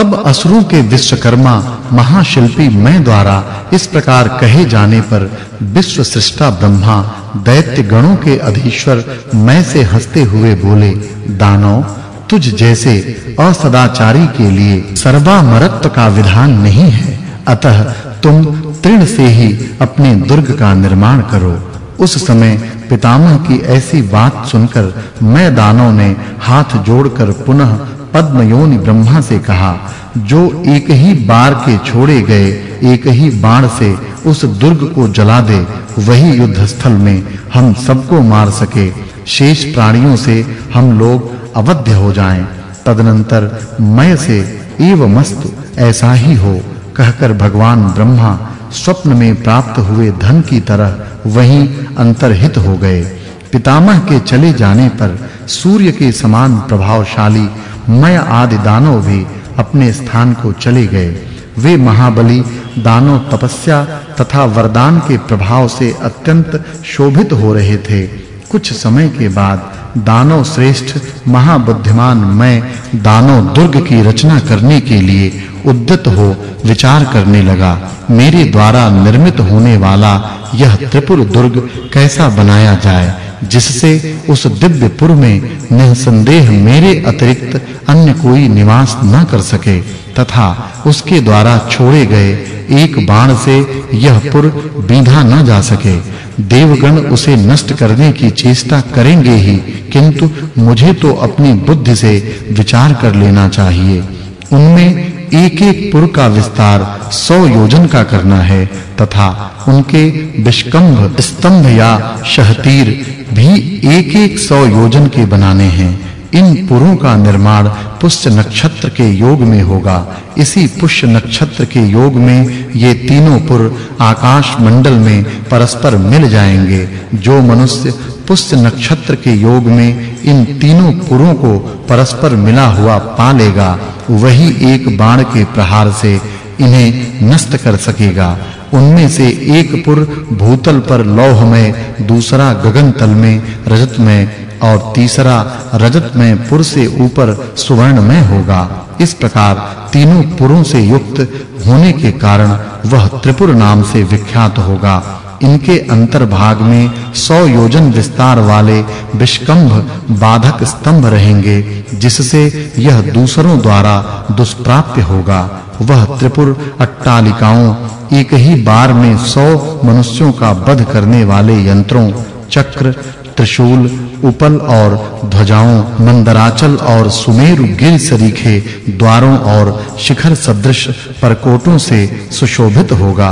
तब असुरों के विश्वकर्मा महाशिल्पी मैं द्वारा इस प्रकार कहे जाने पर विश्व सृष्टा ब्रह्मा दैत्य गणों के अधीश्वर मैं से हँसते हुए बोले, दानव, तुझ जैसे असदाचारी के लिए सर्वामरत्व का विधान नहीं है। अतः तुम तृण से ही अपने दुर्ग का निर्माण करो। उस समय पितामह की ऐसी बात सुनकर मैं दानव ने हाथ जोड़कर पुनः पद्मयोनि ब्रह्मा से कहा, जो एक ही बार के छोड़े गए, एक ही बाण से उस दुर्ग को जला दे, वही युद्ध स्थल में हम सबको मार सके। शेष प्राणियों से हम लोग अवध्य हो जाएँ। तदनंतर मय से एव मस्त ऐसा ही हो। कहकर भगवान ब्रह्मा स्वप्न में प्राप्त हुए धन की तरह वहीं अंतरहित हो गए। पितामह के चले जाने पर सूर्य के समान प्रभावशाली मय आदि दानव भी अपने स्थान को चले गए। वे महाबली, दानव तपस्या तथा वरदान के प्रभाव से अत्यंत शोभित हो रहे थे। कुछ समय के बाद दानव श्रेष्ठ, महाबुद्धिमान मैं दानव दुर्ग की रचना करने के लिए उद्यत हो विचार करने लगा। मेरे द्वारा निर्मित होने वाला यह त्रिपुर दुर्ग कैसा बनाया जाए? जिससे उस दिव्यपुर में निसंदेह मेरे अतिरिक्त अन्य कोई निवास न कर सके तथा उसके द्वारा छोड़े गए एक बाण से यह पुर बींधा न जा सके। देवगण उसे नष्ट करने की चेष्टा करेंगे ही, किंतु मुझे तो अपनी बुद्धि से विचार कर लेना चाहिए। उनमें एक-एक पुर का विस्तार 100 योजन का करना है तथा उनके विष्कंभ स्तंभ या शहतीर भी एक-एक 100 योजन के बनाने हैं। इन पुरों का निर्माण पुष्य नक्षत्र के योग में होगा। इसी पुष्य नक्षत्र के योग में ये तीनों पुर आकाश मंडल में परस्पर मिल जाएँगे। जो मनुष्य पुष्य नक्षत्र के योग में इन तीनों पुरों को परस्पर मिला हुआ पा लेगा वही एक बाण के प्रहार से इन्हें नष्ट कर सकेगा। उनमें से एक पुर भूतल पर लौह में दूसरा गगन तल में रजत में और तीसरा रजत में पुर से ऊपर स्वर्ण में होगा। इस प्रकार तीनों पुरों से युक्त होने के कारण वह त्रिपुर नाम से विख्यात होगा। इनके अंतर्भाग में 100 योजन विस्तार वाले विष्कंभ बाधक स्तंभ रहेंगे, जिससे यह दूसरों द्वारा दुष्प्राप्य होगा। वह त्रिपुर अट्टालिकाओं, एक ही बार में 100 मनुष्यों का वध करने वाले यंत्रों, चक्र, त्रिशूल, उपल और ध्वजाओं, मंदराचल और सुमेरु गिर सरीखे, द्वारों और शिखर सदृश परकोटों से सुशोभित होगा।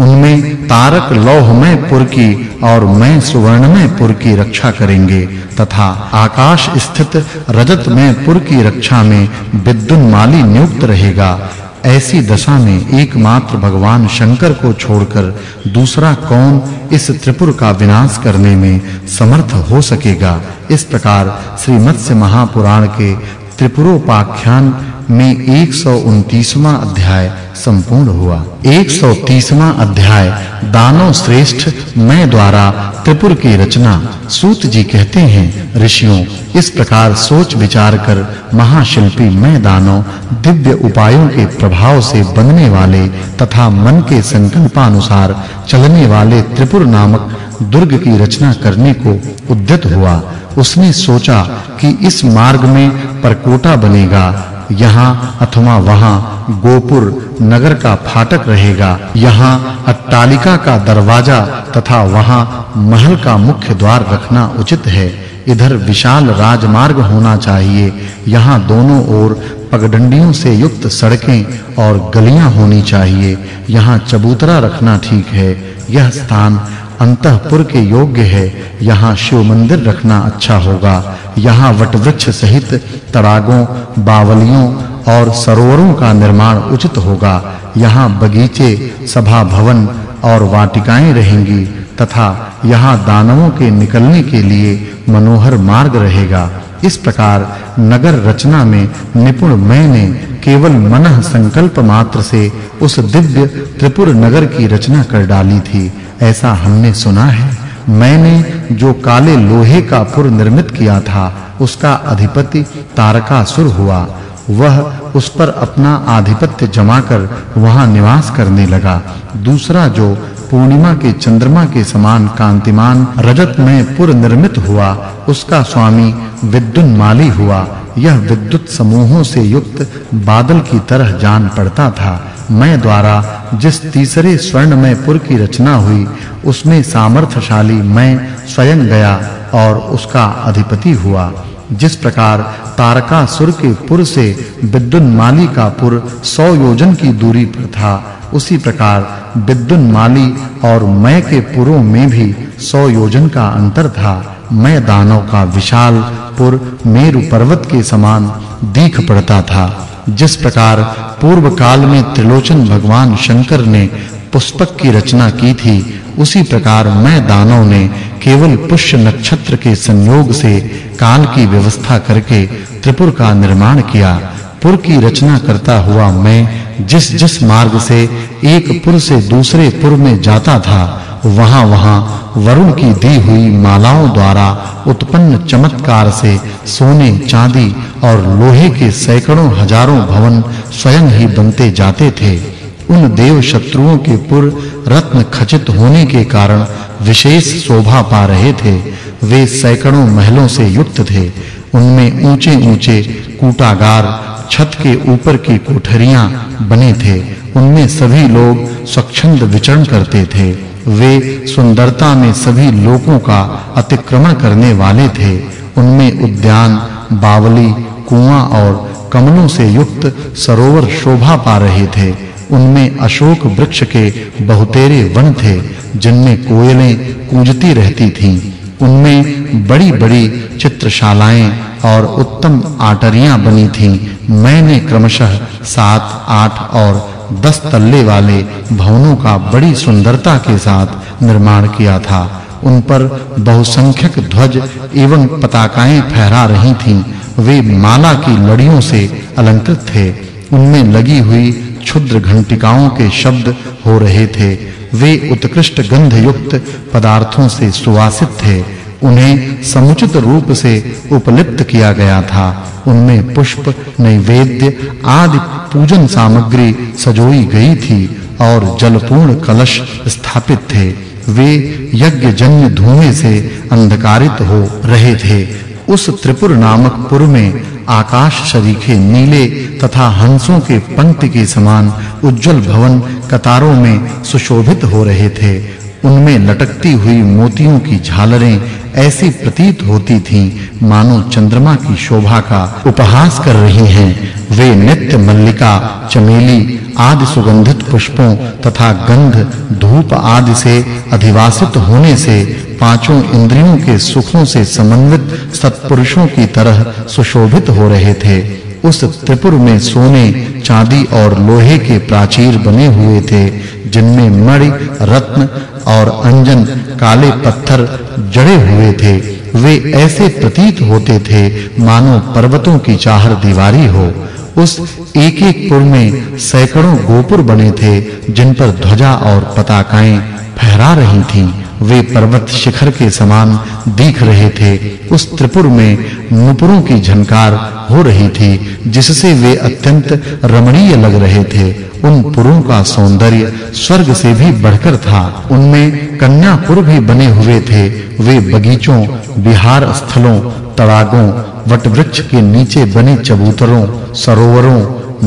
उनमें तारक लौहमय पुर की और मैं सुवर्णमय पुर की रक्षा करेंगे, तथा आकाश स्थित रजत में पुर की रक्षा में विद्युन माली नियुक्त रहेगा। ऐसी दशा में एकमात्र भगवान शंकर को छोड़कर दूसरा कौन इस त्रिपुर का विनाश करने में समर्थ हो सकेगा? इस प्रकार श्री मत्स्य महापुराण के त्रिपुरोपाख्यान में 129वां अध्याय संपूर्ण हुआ। 130वां अध्याय दानव श्रेष्ठ मैं द्वारा त्रिपुर की रचना। सूत जी कहते हैं, ऋषियों, इस प्रकार सोच विचार कर महाशिल्पी मैं दानव दिव्य उपायों के प्रभाव से बनने वाले तथा मन के संकल्पानुसार चलने वाले त्रिपुर नामक दुर्ग की रचना करने को उद्यत हुआ। उसने सोचा कि इस मार्ग में परकोटा बनेगा यहाँ अथवा वहाँ गोपुर नगर का फाटक रहेगा। यहाँ अट्टालिका का दरवाज़ा तथा वहाँ महल का मुख्य द्वार रखना उचित है। इधर विशाल राजमार्ग होना चाहिए। यहाँ दोनों ओर पगडंडियों से युक्त सड़कें और गलियाँ होनी चाहिए। यहाँ चबूतरा रखना ठीक है। यह स्थान अंतःपुर के योग्य है। यहाँ शिव मंदिर रखना अच्छा होगा। यहाँ वटवृक्ष सहित तड़ागों बावलियों और सरोवरों का निर्माण उचित होगा। यहाँ बगीचे, सभा भवन और वाटिकाएँ रहेंगी तथा यहाँ दानवों के निकलने के लिए मनोहर मार्ग रहेगा। इस प्रकार नगर रचना में निपुण मैंने केवल मनः संकल्प मात्र से उस दिव्य त्रिपुर नगर की रचना कर डाली थी। ऐसा हमने सुना है। मैंने जो काले लोहे का पुर निर्मित किया था, उसका अधिपति तारकासुर हुआ। वह उस पर अपना आधिपत्य जमाकर वहाँ निवास करने लगा। दूसरा जो पूर्णिमा के चंद्रमा के समान कांतिमान रजत में पुर निर्मित हुआ, उसका स्वामी विद्युन्माली हुआ। यह विद्युत समूहों से युक्त बादल की तरह जान पड़ता था। मैं द्वारा जिस तीसरे स्वर्ण में पुर की रचना हुई, उसमें सामर्थ्यशाली मैं स्वयं गया और उसका अधिपति हुआ। जिस प्रकार तारकासुर के पुर से विद्युन्माली का पुर 100 योजन की दूरी पर था, उसी प्रकार विद्युन्माली और मैं के पुरों में भी 100 योजन का अंतर था। मैं दानव का विशाल पुर मेरु पर्वत के समान दीख पड़ता था, जिस प्रकार पूर्व काल में त्रिलोचन भगवान शंकर ने पुष्पक की रचना की थी, उसी प्रकार मैं दानव ने केवल पुष्य नक्षत्र के संयोग से काल की व्यवस्था करके त्रिपुर का निर्माण किया। पुर की रचना करता हुआ मैं जिस जिस मार्ग से एक पुर से दूसरे पुर में जाता था वहां-वहां वरुण की दी हुई मालाओं द्वारा उत्पन्न चमत्कार से सोने, चांदी और लोहे के सैकड़ों हज़ारों भवन स्वयं ही बनते जाते थे। उन देव शत्रुओं के पुर रत्न खचित होने के कारण विशेष शोभा पा रहे थे। वे सैकड़ों महलों से युक्त थे। उनमें ऊंचे-ऊंचे कूटागार, छत के ऊपर की कोठरियाँ बने थे। उनमें सभी लोग स्वच्छंद विचरण करते थे। वे सुंदरता में सभी लोगों का अतिक्रमण करने वाले थे। उनमें उद्यान, बावली, कुआँ और कमलों से युक्त सरोवर शोभा पा रहे थे। उनमें अशोक वृक्ष के बहुतेरे वन थे, जिनमें कोयलें कूंजती रहती थीं। उनमें बड़ी-बड़ी चित्रशालाएँ और उत्तम आटरियाँ बनी थीं। मैंने क्रमशः सात, आठ और दस तल्ले वाले भवनों का बड़ी सुंदरता के साथ निर्माण किया था। उन पर बहुसंख्यक ध्वज एवं पताकाएँ फहरा रही थीं। वे माला की लड़ियों से अलंकृत थे। उनमें लगी हुई क्षुद्र घंटिकाओं के शब्द हो रहे थे। वे उत्कृष्ट गंध युक्त पदार्थों से सुवासित थे। उन्हें समुचित रूप से उपलिप्त किया गया था। उनमें पुष्प, नैवेद्य आदि पूजन सामग्री सजोई गई थी और जलपूर्ण कलश स्थापित थे। वे यज्ञ जन्य धुएँ से अंधकारित हो रहे थे। उस त्रिपुर नामक पुर में आकाश शरीखे नीले तथा हंसों के पंक्ति के समान उज्जवल भवन कतारों में सुशोभित हो रहे थे। उनमें लटकती हुई मोतियों की झालरें ऐसी प्रतीत होती थीं, मानो चंद्रमा की शोभा का उपहास कर रही हैं। वे नित्य मल्लिका, चमेली आदि सुगंधित पुष्पों तथा गंध, धूप आदि से अधिवासित होने से पाँचों इंद्रियों के सुखों से समन्वित सत्पुरुषों की तरह सुशोभित हो रहे थे। उस त्रिपुर में सोने, चांदी और लोहे के प्राचीर बने हुए थे, जिनमें मणि, रत्न और अंजन, काले पत्थर जड़े हुए थे। वे ऐसे प्रतीत होते थे, मानो पर्वतों की चाहर दीवारी हो। उस एक-एक पुर में सैकड़ों गोपुर बने थे, जिन पर ध्वजा और पताकाएँ फहरा रही थीं। वे पर्वत शिखर के समान दिख रहे थे। उस त्रिपुर में नुपुरों की झनकार हो रही थी, जिससे वे अत्यंत रमणीय लग रहे थे। उन पुरों का सौंदर्य स्वर्ग से भी बढ़कर था। उनमें कन्यापुर भी बने हुए थे। वे बगीचों, विहार स्थलों, तड़ागों, वटवृक्ष के नीचे बने चबूतरों, सरोवरों,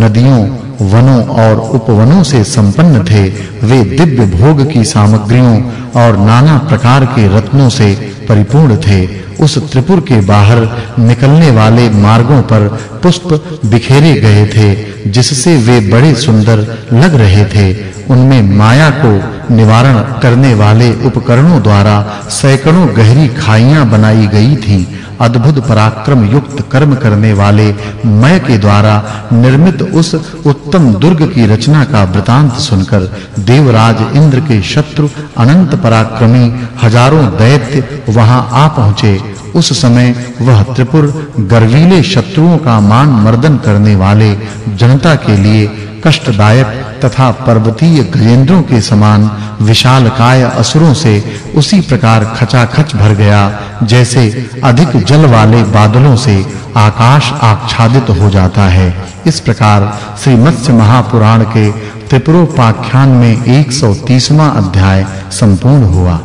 नदियों वनों और उपवनों से संपन्न थे। वे दिव्य भोग की सामग्रियों और नाना प्रकार के रत्नों से परिपूर्ण थे। उस त्रिपुर के बाहर निकलने वाले मार्गों पर पुष्प बिखेरे गए थे, जिससे वे बड़े सुंदर लग रहे थे। उनमें माया को निवारण करने वाले उपकरणों द्वारा सैकड़ों गहरी खाइयाँ बनाई गई थीं। अद्भुत पराक्रम युक्त कर्म करने वाले मय के द्वारा निर्मित उस उत्तम दुर्ग की रचना का वृतांत सुनकर देवराज इंद्र के शत्रु, अनंत पराक्रमी, हज़ारों दैत्य वहाँ आ पहुँचे। उस समय वह त्रिपुर, गर्वीले शत्रुओं का मान मर्दन करने वाले जनता के लिए कष्टदायक तथा पर्वतीय गजेंद्रों के समान विशालकाय असुरों से उसी प्रकार खचाखच भर गया, जैसे अधिक जल वाले बादलों से आकाश आच्छादित हो जाता है। इस प्रकार श्री मत्स्य महापुराण के त्रिपुरोपाख्यान में 130वां अध्याय संपूर्ण हुआ।